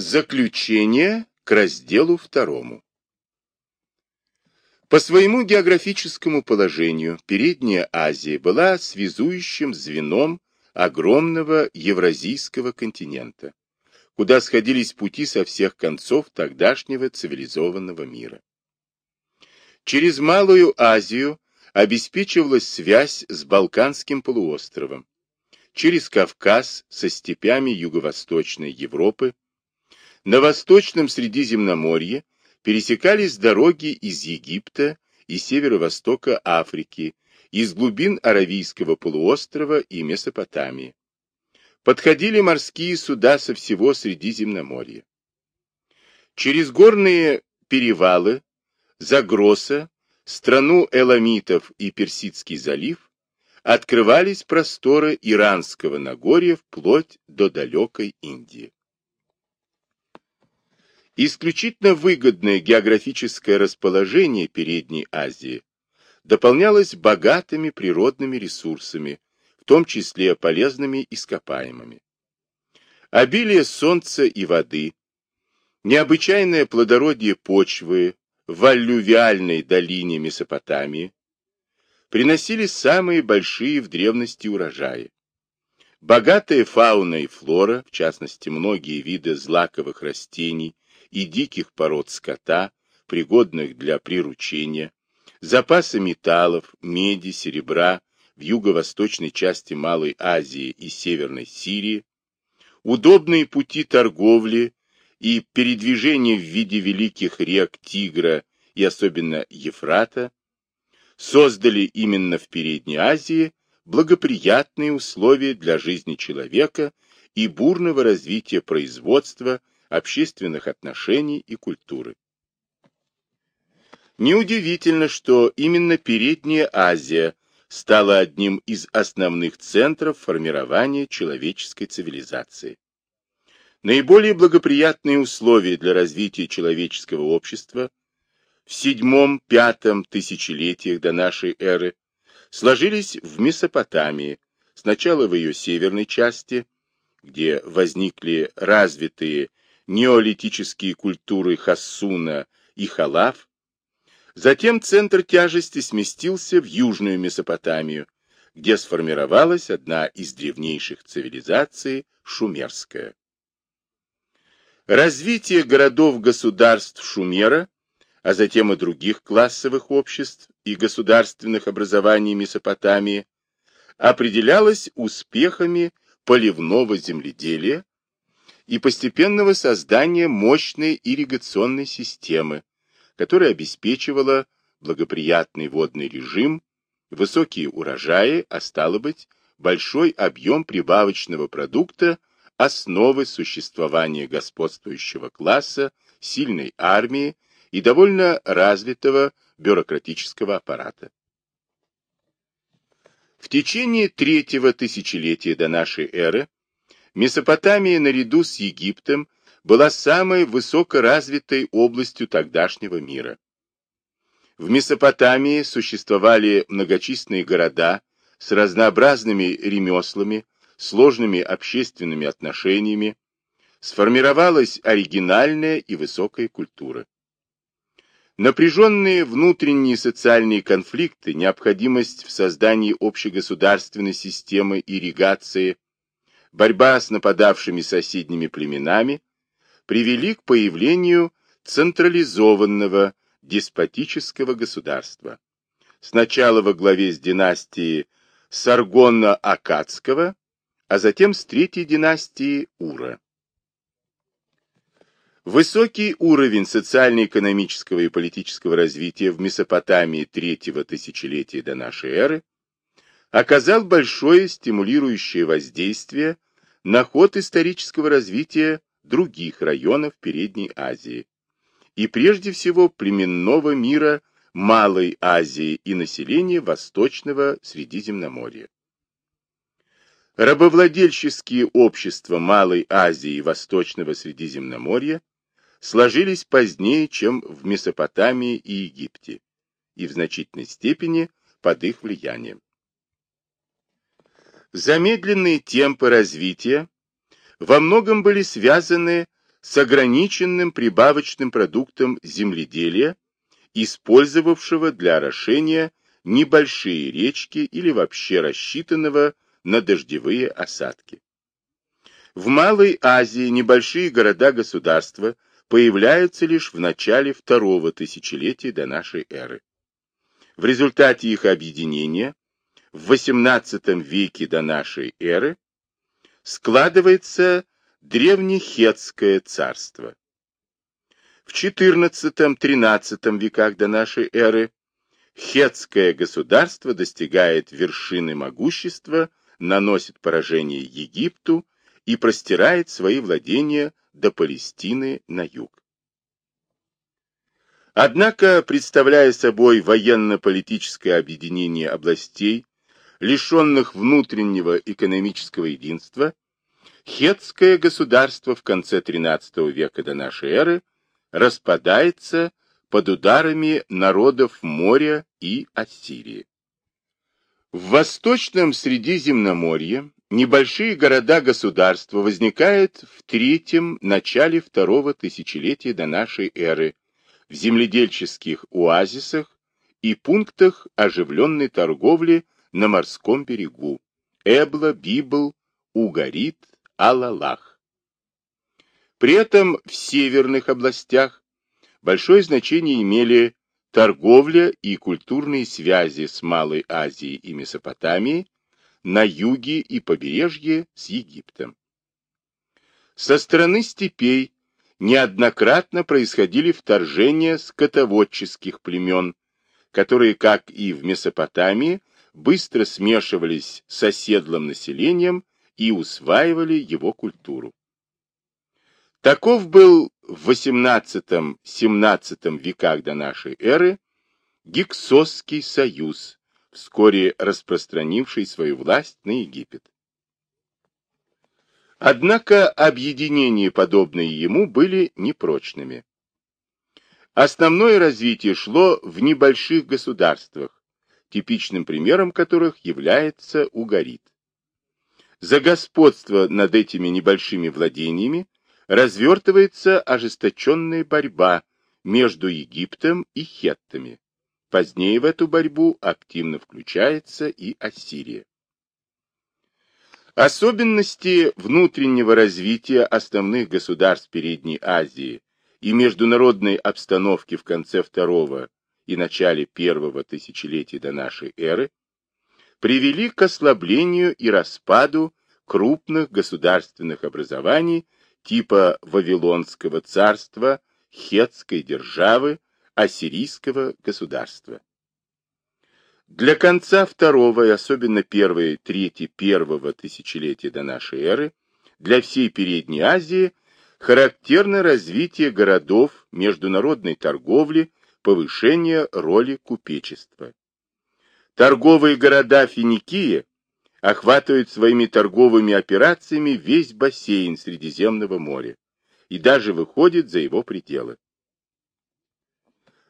Заключение к разделу второму. По своему географическому положению Передняя Азия была связующим звеном огромного евразийского континента, куда сходились пути со всех концов тогдашнего цивилизованного мира. Через Малую Азию обеспечивалась связь с Балканским полуостровом, через Кавказ со степями Юго-Восточной Европы, на Восточном Средиземноморье пересекались дороги из Египта и северо-востока Африки, из глубин Аравийского полуострова и Месопотамии. Подходили морские суда со всего Средиземноморья. Через горные перевалы, Загроса, страну Эламитов и Персидский залив открывались просторы Иранского Нагорья вплоть до далекой Индии. Исключительно выгодное географическое расположение Передней Азии дополнялось богатыми природными ресурсами, в том числе полезными ископаемыми. Обилие солнца и воды, необычайное плодородие почвы в аллювиальной долине Месопотамии приносили самые большие в древности урожаи. Богатая фауна и флора, в частности многие виды злаковых растений, и диких пород скота, пригодных для приручения, запасы металлов, меди, серебра в юго-восточной части Малой Азии и Северной Сирии, удобные пути торговли и передвижения в виде великих рек Тигра и особенно Ефрата, создали именно в Передней Азии благоприятные условия для жизни человека и бурного развития производства общественных отношений и культуры. Неудивительно, что именно Передняя Азия стала одним из основных центров формирования человеческой цивилизации. Наиболее благоприятные условия для развития человеческого общества в седьмом-пятом тысячелетиях до нашей эры сложились в Месопотамии, сначала в ее северной части, где возникли развитые неолитические культуры Хассуна и Халав, затем центр тяжести сместился в Южную Месопотамию, где сформировалась одна из древнейших цивилизаций – Шумерская. Развитие городов-государств Шумера, а затем и других классовых обществ и государственных образований Месопотамии определялось успехами поливного земледелия, и постепенного создания мощной ирригационной системы, которая обеспечивала благоприятный водный режим, высокие урожаи, а стало быть, большой объем прибавочного продукта, основы существования господствующего класса, сильной армии и довольно развитого бюрократического аппарата. В течение третьего тысячелетия до нашей эры Месопотамия наряду с Египтом была самой высокоразвитой областью тогдашнего мира. В Месопотамии существовали многочисленные города с разнообразными ремеслами, сложными общественными отношениями, сформировалась оригинальная и высокая культура. Напряженные внутренние социальные конфликты, необходимость в создании общегосударственной системы ирригации – борьба с нападавшими соседними племенами привели к появлению централизованного деспотического государства. Сначала во главе с династией Саргонна-Акадского, а затем с третьей династии Ура. Высокий уровень социально-экономического и политического развития в Месопотамии третьего тысячелетия до нашей эры оказал большое стимулирующее воздействие на ход исторического развития других районов Передней Азии и прежде всего племенного мира Малой Азии и населения Восточного Средиземноморья. Рабовладельческие общества Малой Азии и Восточного Средиземноморья сложились позднее, чем в Месопотамии и Египте, и в значительной степени под их влиянием. Замедленные темпы развития во многом были связаны с ограниченным прибавочным продуктом земледелия, использовавшего для орошения небольшие речки или вообще рассчитанного на дождевые осадки. В Малой Азии небольшие города-государства появляются лишь в начале второго тысячелетия до нашей эры. В результате их объединения в XVIII веке до нашей эры складывается древнехетское царство. В XIV-XIII веках до нашей эры хетское государство достигает вершины могущества, наносит поражение Египту и простирает свои владения до Палестины на юг. Однако, представляя собой военно-политическое объединение областей, лишенных внутреннего экономического единства, хетское государство в конце XIII века до нашей эры распадается под ударами народов моря и Ассирии. В Восточном Средиземноморье небольшие города-государства возникают в третьем начале второго тысячелетия до нашей эры в земледельческих оазисах и пунктах оживленной торговли на морском берегу Эбла, Библ, Угарит, Алалах. При этом в северных областях большое значение имели торговля и культурные связи с Малой Азией и Месопотамией, на юге и побережье с Египтом. Со стороны степей неоднократно происходили вторжения скотоводческих племен, которые, как и в Месопотамии, быстро смешивались с оседлым населением и усваивали его культуру. Таков был в XVIII-XVII веках до нашей эры Гиксосский союз, вскоре распространивший свою власть на Египет. Однако объединения, подобные ему, были непрочными. Основное развитие шло в небольших государствах, типичным примером которых является Угарит. За господство над этими небольшими владениями развертывается ожесточенная борьба между Египтом и хеттами. Позднее в эту борьбу активно включается и Ассирия. Особенности внутреннего развития основных государств Передней Азии и международной обстановки в конце второго и начале первого тысячелетия до нашей эры привели к ослаблению и распаду крупных государственных образований типа Вавилонского царства, Хетской державы, Ассирийского государства. Для конца второго и особенно первой трети первого тысячелетия до нашей эры для всей Передней Азии характерно развитие городов, международной торговли, повышение роли купечества. Торговые города Финикии охватывают своими торговыми операциями весь бассейн Средиземного моря и даже выходят за его пределы.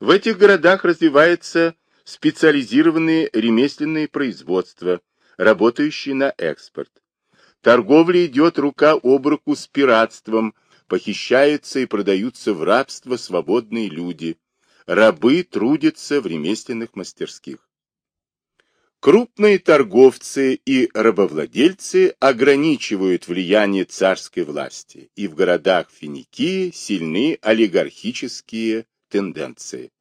В этих городах развивается специализированные ремесленные производства, работающие на экспорт. Торговля идет рука об руку с пиратством, похищаются и продаются в рабство свободные люди, рабы трудятся в ремесленных мастерских. Крупные торговцы и рабовладельцы ограничивают влияние царской власти, и в городах Финикии сильны олигархические тенденции.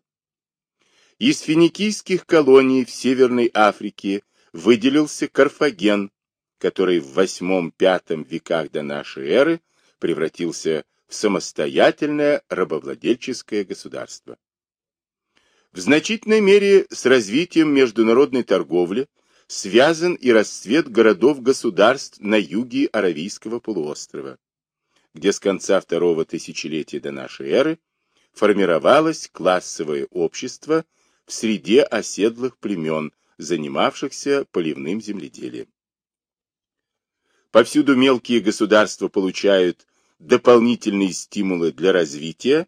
Из финикийских колоний в Северной Африке выделился Карфаген, который в VIII-V веках до нашей эры превратился в самостоятельное рабовладельческое государство. В значительной мере с развитием международной торговли связан и расцвет городов-государств на юге Аравийского полуострова, где с конца второго тысячелетия до нашей эры формировалось классовое общество в среде оседлых племен, занимавшихся поливным земледелием. Повсюду мелкие государства получают дополнительные стимулы для развития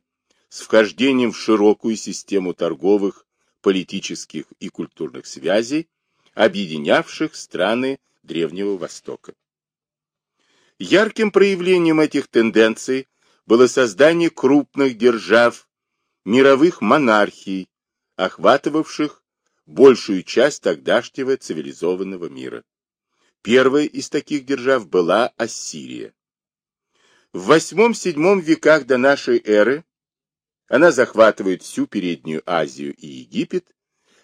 с вхождением в широкую систему торговых, политических и культурных связей, объединявших страны Древнего Востока. Ярким проявлением этих тенденций было создание крупных держав, мировых монархий, охватывавших большую часть тогдашнего цивилизованного мира. Первой из таких держав была Ассирия. В VIII-VII веках до нашей эры она захватывает всю Переднюю Азию и Египет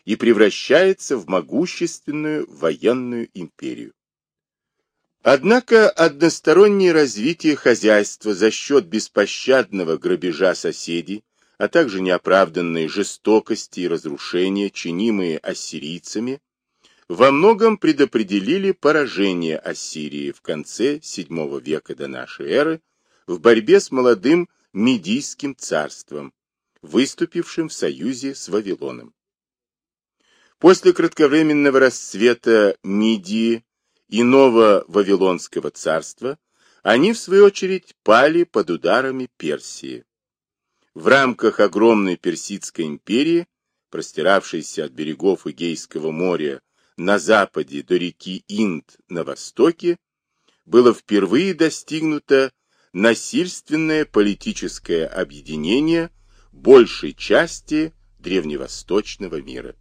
и превращается в могущественную военную империю. Однако одностороннее развитие хозяйства за счет беспощадного грабежа соседей, а также неоправданные жестокости и разрушения, чинимые ассирийцами, во многом предопределили поражение Ассирии в конце VII века до нашей эры в борьбе с молодым Медийским царством, выступившим в союзе с Вавилоном. После кратковременного расцвета Мидии и нового Вавилонского царства они, в свою очередь, пали под ударами Персии. В рамках огромной Персидской империи, простиравшейся от берегов Эгейского моря на западе до реки Инд на востоке, было впервые достигнуто насильственное политическое объединение большей части древневосточного мира.